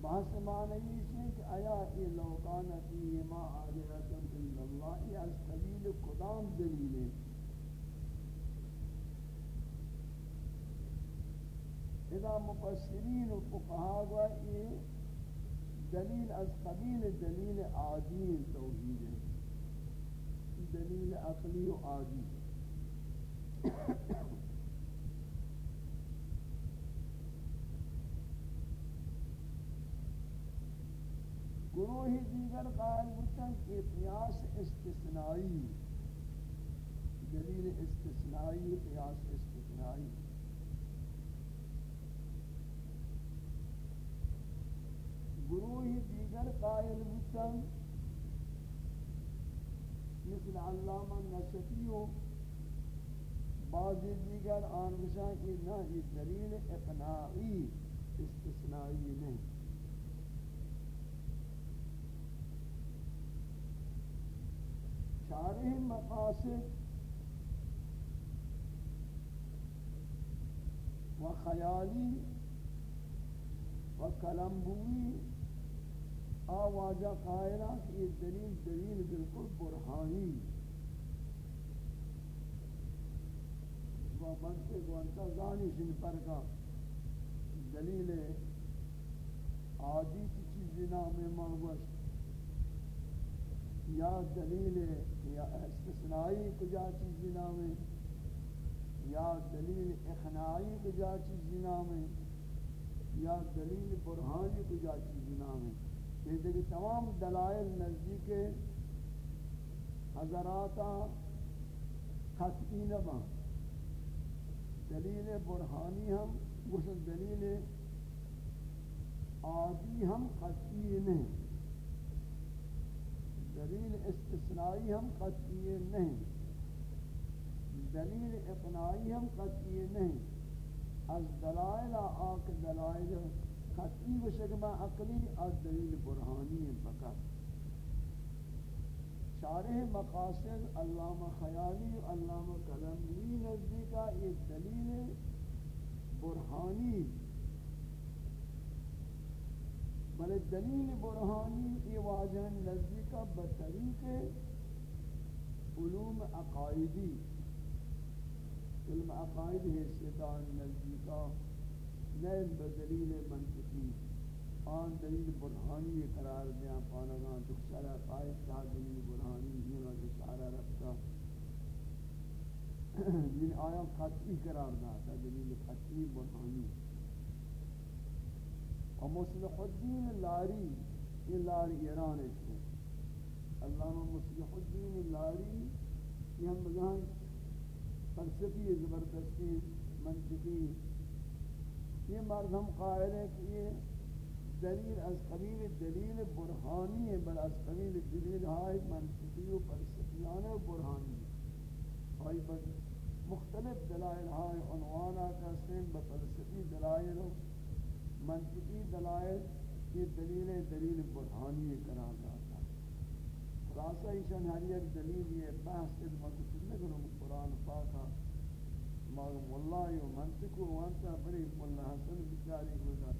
بحث معنوی سے کہ آیا ای لوکان ما آلہت اللہ، یہ از قبیل قدام دلیل ہے۔ اذا مفسرین و فقہا گوا یہ دلیل از قبیل دلیل عادی توحید دلیل عقلی و عادی. گروہی دیگر قائل بودتاں کہ قیاس استثنائی دلیل استثنائی قیاس استثنائی. گروہی دیگر قائل بودتاں مثل علامہ نشفی و بعضی دیگر آن بشان کی نہ یہ دلیل اقناعی، استثنائی نہیں. شارح مقاصد و خیالی و کلمبوی آواجہ قائلہ کہ یہ دلیل دلیل بالکل برہانی و منطق و انتظانی شن پر کا دلیل عادی کی چیزی نام مانگوش یا دلیل یا استثنائی کجا چیزی نام؟ یا دلیل اخنائی کجا چیزی نام؟ یا دلیل برہانی کجا چیزی نام؟ یہ تمام دلائل نزدیک حضراتا قطعی نبان دلیل برہانی ہم غسل دلیل عادی ہم قطعی نہیں. دلیل استثنائی ہم قطعی نہیں. دلیل اقنائی ہم قطعی نہیں. از دلائل آک دلائل قطعی و شکمہ عقلی از دلیل برہانی فقط. شارح مقاصد علامہ خیالی علامہ کلموی نزدیکا یہ دلیل برہانی بلے دلیل برہانی یہ واجہ نزدیکا بطریق علوم عقائدی علم عقائد حیثیتان نزدیکا نیم بدلیل منطقی، آن دلیل برہانی قرار دیا پانگان دکشارہ قائد تا دلیل برہانی دینا دکشارہ رکھتا جن آیا قطعی قرار داتا دلیل قطعی برہانی۔ و مصلح الدین لاری، یہ لاری ایران ہے۔ علامہ مصلح الدین لاری، یہ ہم بگان فلسفی زبردستی، منطقی یہ مرد ہم قائل ہیں کہ یہ دلیل از قبیل دلیل برہانی ہے، بل از قبیل دلیل ہائی منطقی و فلسفیانہ و برہانی ہائی بل مختلف دلائل ہائی عنوانا کا سین بفلسفی دلائل و منطقی دلائل یہ دلیل دلیل برہانی قرار داتا خلاصہ ایشان ہر یک دلیل یہ بحث ادھا کچھ نگروں قرآن پاکا معلوم واللہ و منطق و وانتا بری ملا حسن بچاری گزار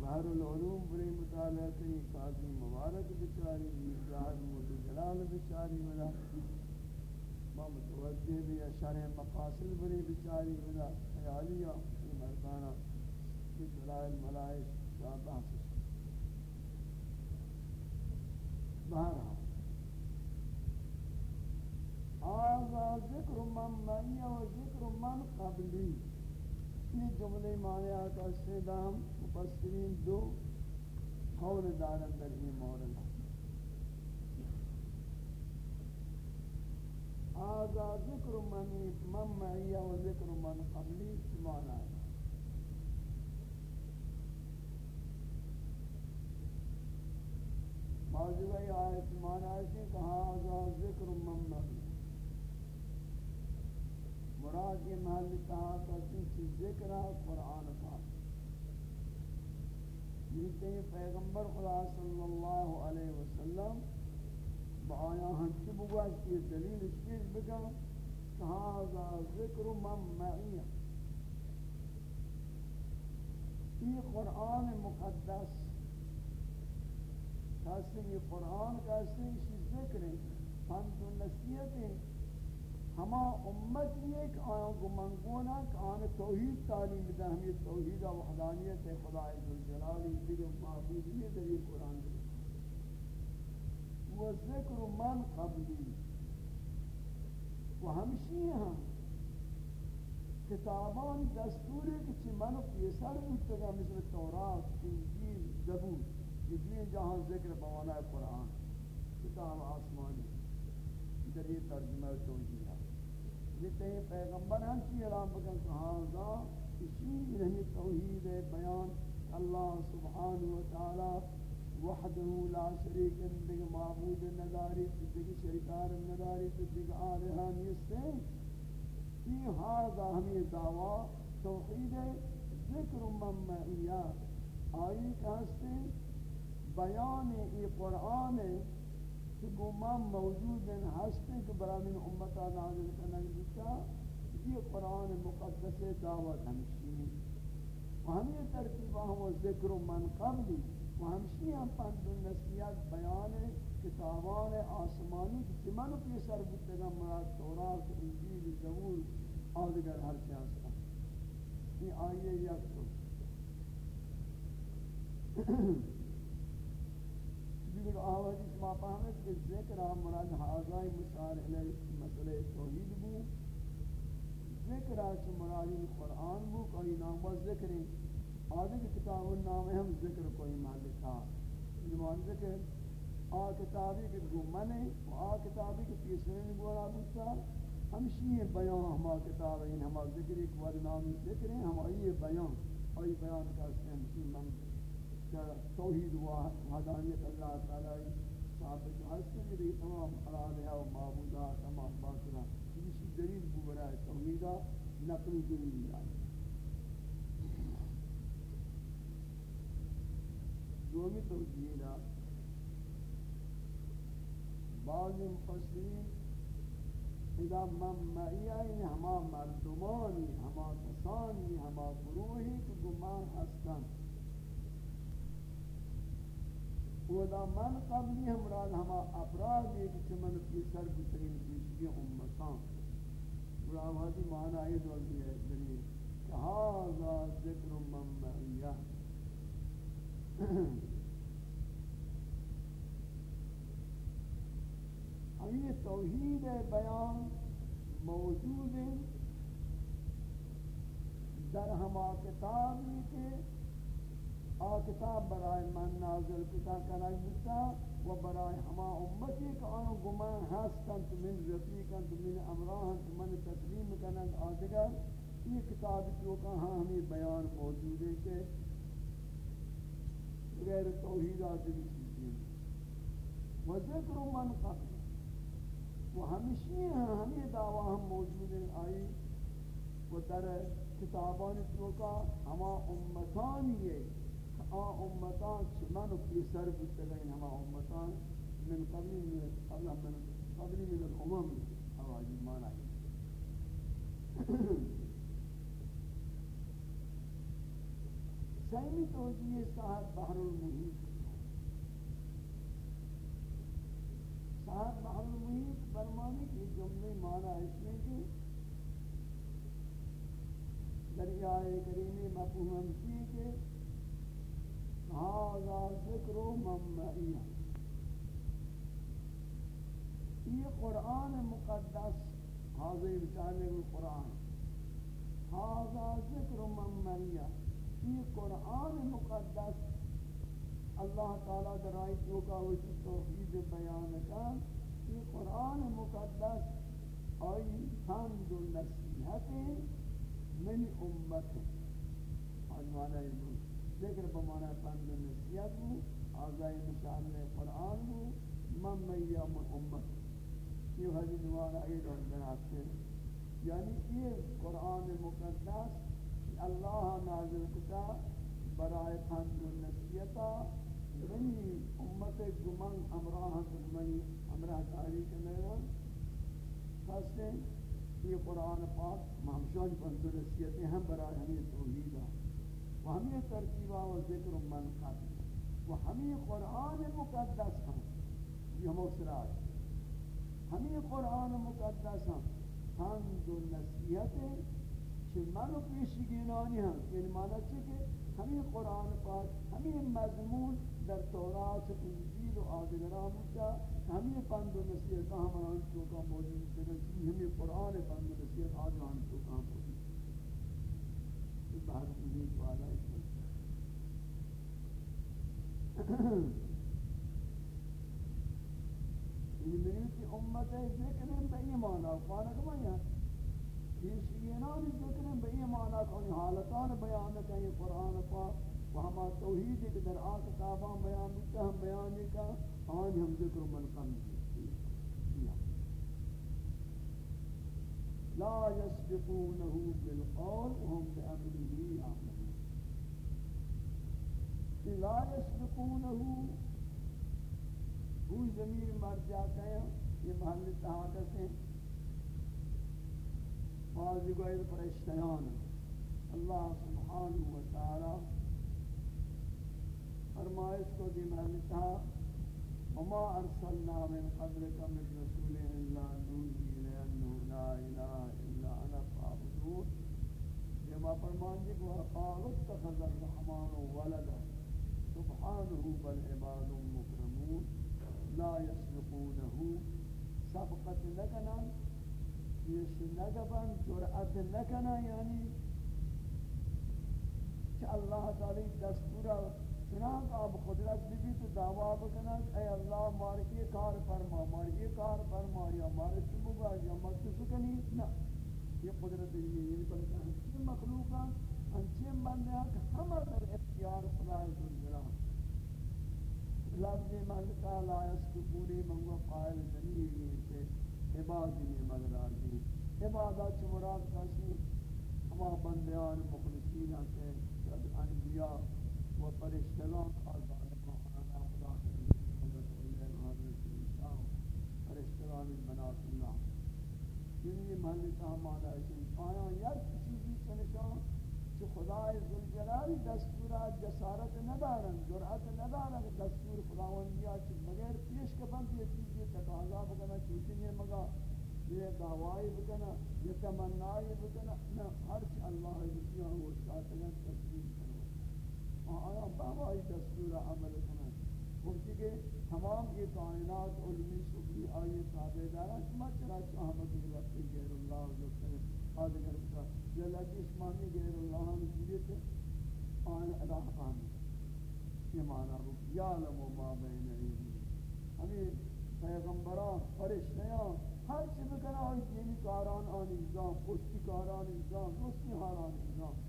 بحر العلوم بری مطالعہ کئی قاضی مبارک بچاری جہاز مود جلال بچاری ملا ما متوجہ بھی شرح مقاصد بری بچاری ملا خیالیہ مردانہ کی دلائل ملائش کا بحث بہرحال آغا ذکر من منی و ذکر من قبلی یہ جملے معنی آتا سیدام مفسرین دو قول دارن در این مورد. آزا ذکر من من معیہ و ذکر من قبلی معنی ہے موجودہ آیت معنی ہے کہ آزا ذکر من معیہ مراد یہ محل کہا تھا کہ ذکر قرآن کا۔ یہ پیغمبر خدا صلی اللہ علیہ وسلم بآیا ہنچ بگوش کی دلیل چیز بگا کہا ذکر من معیہ یہ قرآن مقدس کہتے ہیں یہ قرآن کہتے ہیں اسی ذکر ہیں فانت و نصیت ہیں۔ ہما امت یہ ایک آیا کو منگونا کہ آن توحید تعلیم دا ہمیں توحید و وحدانیت خدا عزوجلالی دیگر معبود یہ در قرآن دے۔ وہ ذکر من قبلی۔ و ہمشی ہم ہاں کتابان دستور دستوری کچھ من پیسر بودتا مثل تورات، انجیل، زبور۔ یہ جہاں ذکر بوانا قرآن، کتاب آسمانی۔ در یہ ترجمہ توجیہ۔ جتے پیغمبر ہم چی اعلان بکن کہ ہاں اسی نہیں توحید بیان اللہ سبحانہ و تعالی وحده لا شريك له معبود نداری دیگر شریکار نداری دیگر آلہہ نیستے یہ هذا ہمیں دعویٰ، توحید ذکر من معیہ آئی کہستے بیان ای قرآن کہ گمان موجود ہیں ہستے کہ برای من امتا نازل کنگ بتا یہ قرآن مقدس دعوت ہمشی و ہمیں ترتیبہ ہم و ذکر و من قبلی و ہمشی ہم پند نسیت بیان کتابان آسمانی کی چمن کی سر بودتگا مراد تورات، انجیل، زبور آدگر ہر چیز یہ آئیے یک تو۔ دیگر آوازی شما پاہمت کہ ذکر آم مراد حاضائی مسار علیہ مسئلہ توحید بو، ذکر آچ مراد قرآن بو کوئی نام با ذکر آدھے کی کتاب النام ہم ذکر کوئی مالکا ایمان ذکر آ کتابی کے گمنے و آ کتابی کے پیسرین گورا بودتا ہمشی بیان، ہما کتاب ہیں ہما ذکر ایک وار نامی ذکر ہیں، ہما یہ بیان، آئی بیان کرتے ہیں ہمشی توحید و حدانیت اللہ تعالی ثابت حسن بھی تمام الہ و معبودات تمام باطلہ ہمشی دلیل بو برای توحیدہ نقل دلیل آئی دومی توجیه دا بعض مفسرین اذا من معیین ہما مردمانی ہما کسانی، ہما گروہی کہ گمان ہستن ودا من قبلی ہمراد ہما افراد ایک چمن کی سر بسرین پیشگی امتان براوہدی معنی ہے دول ہے دلیل کہ هذا ذکر من معیہ ہمیں توحید بیان موجود در ہما کتابی کے آ کتاب برائے من نازل کتا کنائی بتا و برائے ہما امتی کہ آنو گمان ہستن تو من رفیقن تو من امراہن تو من تسلیم کنن آدگر۔ یہ کتاب جو کہاں ہمیں بیان موجود ہے کہ غیر توحید آدمی چیزیں و ذکر من قبل۔ و ہمشی ہیں، ہمیں دعویٰ ہم موجود ہیں۔ آئی و در کتابان چوکا ہما امتانی ہے۔ آ امتان چمن و پیسر بودتے گئے ہما امتان، من قبلی من اللہ من، قبلی من الامم آوازی مانا ہے سیمی توجیہ صاحب بحر المحیط. صاحب بحر المحیط فرمانے کی جملے مانا اس میں کہ دریائے کریمی مفہوم کی کہ هذا ذکر ممعیہ یہ قرآن مقدس حاضر بچانے القرآن هذا ذکر ممعیہ یہ قرآن مقدس، اللہ تعالیٰ درائی تو کا وچی توحید بیان کا یہ قرآن مقدس، آئی حمد و نصیحت من امت عنوانہ یہ ذکر بمانا حمد و نصیحت ہوں آزائی میں قرآن ہوں من میہ من امت۔ یہ حدیث والا عید اور جناب سے۔ یعنی یہ قرآن مقدس اللہ نازل کتا برائے پند و نصیتا منی امت گمان امراہ منی امراہ کاری کنگا خاصے یہ قرآن پاک، مہمشان پند و نصیتیں ہم برائے ہمیں توحیدہ و ہمیں ترتیبہ و ذکر من قبل و ہمیں قرآن مقدس ہم یہ ہم اسرار ہمیں قرآن مقدس ہم حمد و نصیحت کہ منو پیشی گینانی ہیں یعنی مانا چھے ہمیں قرآن پاک ہمیں مضمون در تورات، انجیل و آدگرام ہوتا ہمیں پند و نصیحت ہمان چوکا موجود ہے ہمیں قرآن پند و نصیحت آدگرام چوکا موجود. ہے اس والا اس میری کی امت ہے ذکر ہے بے ایمان افان آفانا کمان یہاں؟ پیشگینانی ذکر بے معنی کنی حالتان بیان کنی قرآن پاک وہما توحید کے در آ کتاباں بیان بکتا ہم بیان کا آج ہم ذکر من کم لا يسبقونه بالقول وهم بأمره يعملون لا يسبقونه وہ زمین مر جاتا ہے، یہ محل تحادث ہے۔ بعض گوئے پرشتیان اللہ سبحانہ وتعالی فرمائش کو دی محل تحادث وما ارسلنا من قبلك من رسول الا نوحي اليه لا اله جما فرمان جی کو قال اتخذ الرحمن ولدا. سبحانه بل عباد مكرمون لا يسبقونه سبقت لكنا يش نگبن. جرأت لكنا يعني کہ اللہ تعالی دستورہ چنانک آپ قدرت بھی تو دعویٰ بکنا اے اللہ مارکی کار فرما مارکی کار فرما، یا مارکی مگا یا مارکی سکنی نا یہ قدرت یہ یہ بلکہ ہنچی مخلوقا بندے ہیں کہ ہم در اختیار خدای ذلجلال لفظ ملکہ لا یسکبونی منگو قائل زمینی سے عبادی مدرار دی عبادت مراد کسی؟ ہما بندیان مخلصین ہیں کہ انبیاء و فرشتگان آزاد مخانا خدا حضرت علیہ حضرت عیسیٰ فرشتگان منات اللہ یعنی محل تاہمانا ہے آیا یک خدای ذلجلالی دستورا جسارت ندارن جرعت ندارن، دستور خداوندیا چی؟ بغیر پیش کفن یہ چیزی تقاضا بکنا چوچی یہ مگا یہ دعوائی بکنا یہ تمنائی بکنا نہ ہر چی اللہ بکیاں وہ شاعتگن تصویر آیا بابائی دستور عمل کنن وقتی کہ تمام یہ کائنات علمی شکری آئی تابع دارا شما چرا چاہمت رفتی غیر اللہ جو لکھتے آدھگر بتا یا لگی اسمانی غیر اللہ نسیت آن راہ آن۔ یہ معنی رو یعلم ما بین ایدی ہمیں پیغمبران، فرشتیان، ہر چی بکنا آئی دینی کاران، آن انجام پشتی کاران انجام رسنی حالان انجام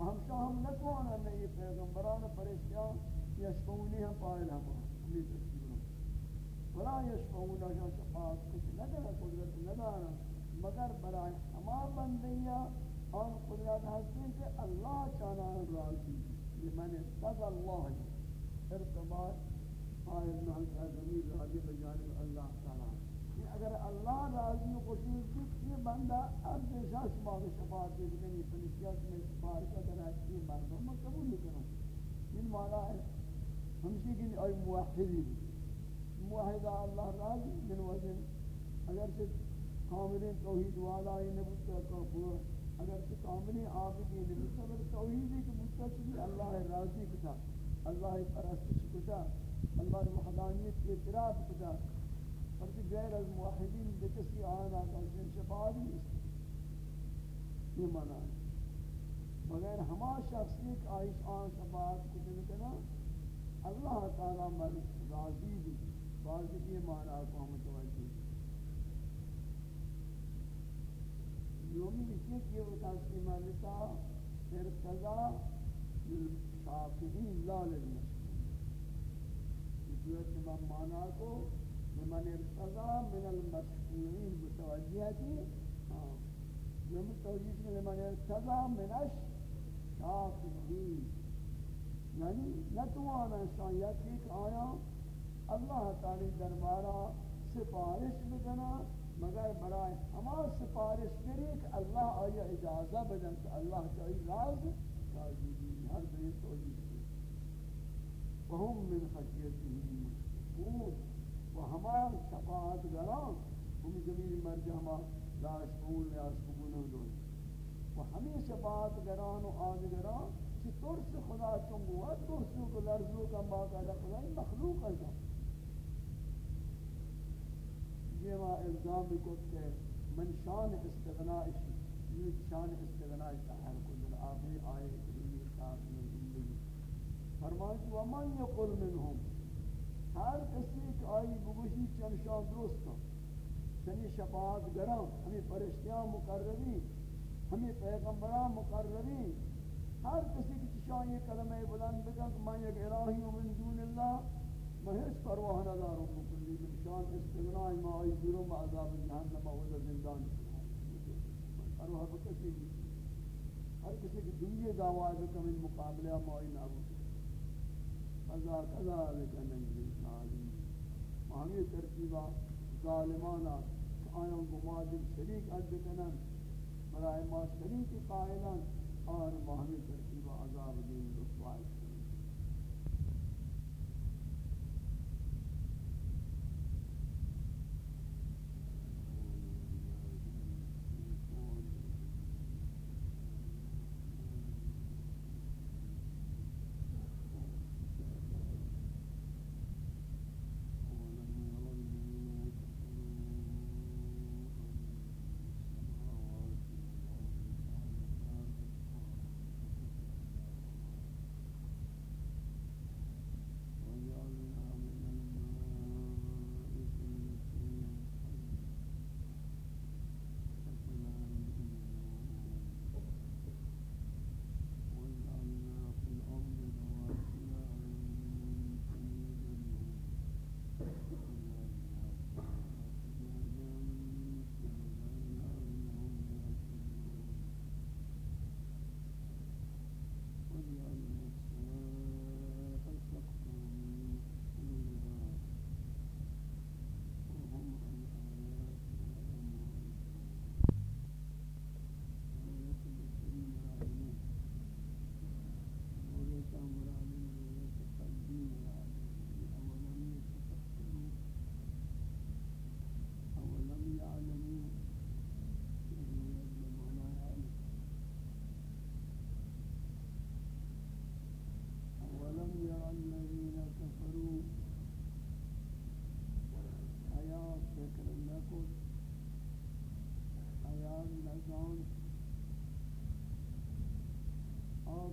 ہم شاہم نتوانا نہیں پیغمبران، فرشتیان یشفونی ہم پائل ہم۔ ہمیں تشکیلوں ولا یشفونا جا شفاعت کچھ ندارا قدرت ندارا مگر برای ہما بندیا آن قدرت ہستی کہ اللہ چانا راضی لمن اتقى اللہ ارتباط آئے نحل زمین راضی بجانب اللہ تعالی۔ اگر اللہ راضی و خوشی کی یہ بندہ اب دیشا شما کے شفاعت دے کہ یہ فنشیات میں سفارش اگر ہے، یہ مردم میں قبول نہیں کروں یہ معنی ہے ہمشی کی آئی موحدی موحدہ اللہ راضی یعنی من وجن اگر سے کاملین توحید والا ہی نبوتا کفور اگر سے کاملین عابدی نبوتا اگر توحیدی کی بوتا چلی اللہ راضی کتا۔ اللہ پرستش کتا۔ اللہ وحدانیت کی اعتراف کتا۔ بلکہ غیر از موحدین بکسی آنا کسی شفاعت نہیں۔ یہ معنی ہے۔ مگر ہما شخص ایک آئیش آن شفاعت کو دن کنا اللہ تعالی ملک راضی بھی۔ بعض یہ معنی کو ہم توجہ یومی اسی کی وہ تحسیم لتا ارتضا للشافعین لا للمشکین اس صورت میں معنی کو لمن ارتضى من المشكورين متوجهتي یہ متوجہ ہے لمن ارتضى من الشاكرين یعنی نتوانا شاید ایک آیا اللہ تعالی دربارہ سفارش بکنا مگر برای ہما سفارش کرے کہ اللہ آیا اجازہ بدن کہ اللہ چاہی راز راضی بھی، ہر بے توجہ وهم من خشیته مشفقون۔ و ہمان شفاعت گران۔ ہم زمین مرجع ہما لا اشکون یا اشکون دون و ہمیں شفاعت گران و آدگران کہ ترس خدا چنگو ہے ترسو کو لرزو کا باقاعدہ خدا مخلوق ہے۔ یہ الزام کو کہ من شان استغنائشی یہ شان استغناء تحر کو در آخری آئے کریمی خاص میں زندگی فرمائش ومن یقل منہم، ہر کسی کہ آئی بگوشی چنشان درست کن۔ چنی شفاعت گرام ہمیں پرشتیاں مقرری ہمیں پیغمبران مقرری ہر کسی کی چشان یہ کلمہ بلند بکن کہ میں یک الہی من دون اللہ میں ہیچ پرواہ نہ داروں مکلی من شان استغناء ما آئی دورم عذاب جہنم و زندان. پرواہ بکسی ہر کسی کی دنیا دعوی بکن من مقابلہ ما آئی نابود قضا قضا لکن انجلی تعالی ہمیں ترتیبہ ظالمانا آیاں گمادی شریک اد کنن برای ما شریک قائلان اور مہمی ترتیب عذاب دین رسوائی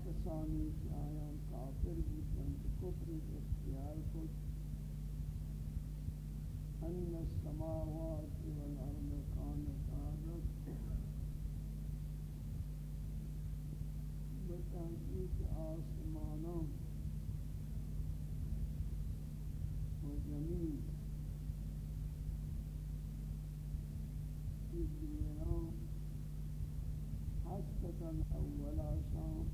کسانی کہ آیان کافر کفر اختیار ان السماوات والارض كانتا رتقا بتحقیق آسمانوں و زمین اس دنیا حسکتا اولا شام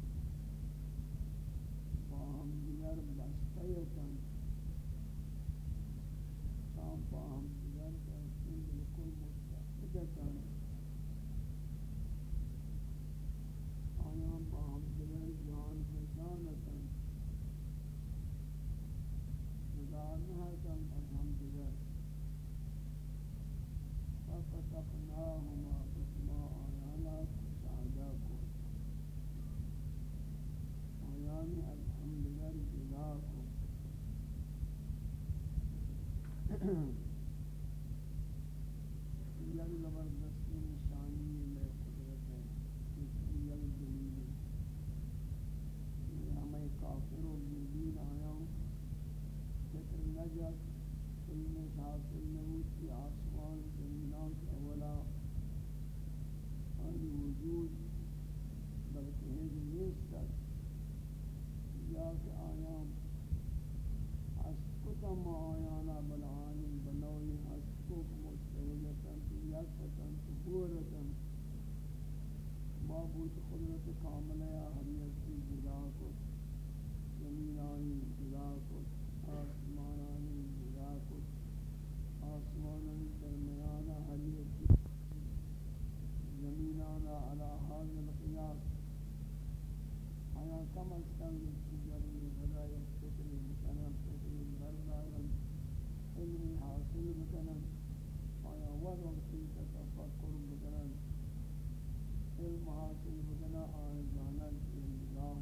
باہم دیگر بستیتاً شام باہم دیگر کہتے بالکل متحدتاً آیاں باہم دیگر جان حسانتاً مدارنہتاً ازہم دیگر ففتقناهما بسما آیانا کسادا کو آیانی یک زبردستی نشانی میں قدرت ہے یک دلیل ہمیں کافر و بیدین آیا فکر نجد علم حاصل نمود کی آسمان زمینان کے اولا آنی وجود بلکہ ہیچ نیست یا کہ آیام اسکتم آیانا بلعانی بنوی اسکت مستویتن تیستن تبورتن معبود قدرت کاملہ حریتی جدا کو زمینانی جدا کو آسمانانی جدا کو آسمانانی درمیانا حریتی زمینانا علا حاضر قیاس آیا کم از کم جرمی خدای فکری بکنم فکری بردارم علمی بکنن آیا وضع کی تفکر بکنن علم حاصل بکنن آیا جانت کی نظام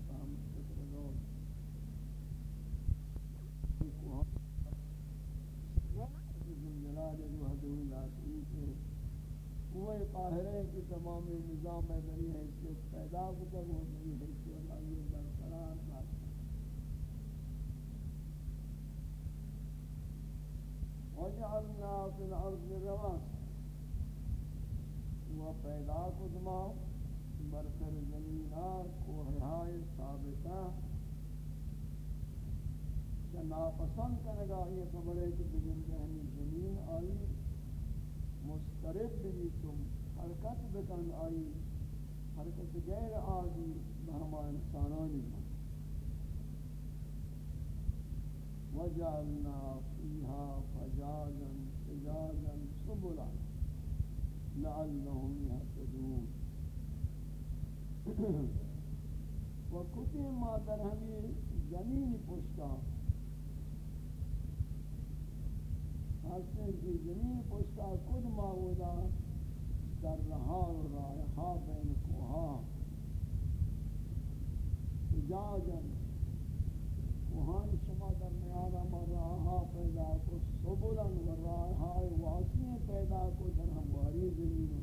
وہ قاہرے کی تمام نظام بنی ہے اس پیدا کو تک ہو گئی ہے کہ اللہ یہ برقرار بات وجعلنا في الارض رواسي و پیدا کو دما برتر زمینات کوہائے ثابتہ۔ کہ ناپسند کنگا یہ خبرے کہ بگن جہنی زمین آئی، مسترد بھی تم۔ حرکت بکن، آئی حرکت غیر آدی بہما انسانانی وجعلنا فيها فجاجا فجاجا سبلا لعلهم يهتدون وكتب ما در ہمیں زمین پشتا. ہستے کی زمین پشتا کد ماودا در رہا و رائحا بین کوہا اجاجا کوہان شما در میانا مر رہا پیدا کو سبولن و رائحا واسی پیدا کو در ہماری زمین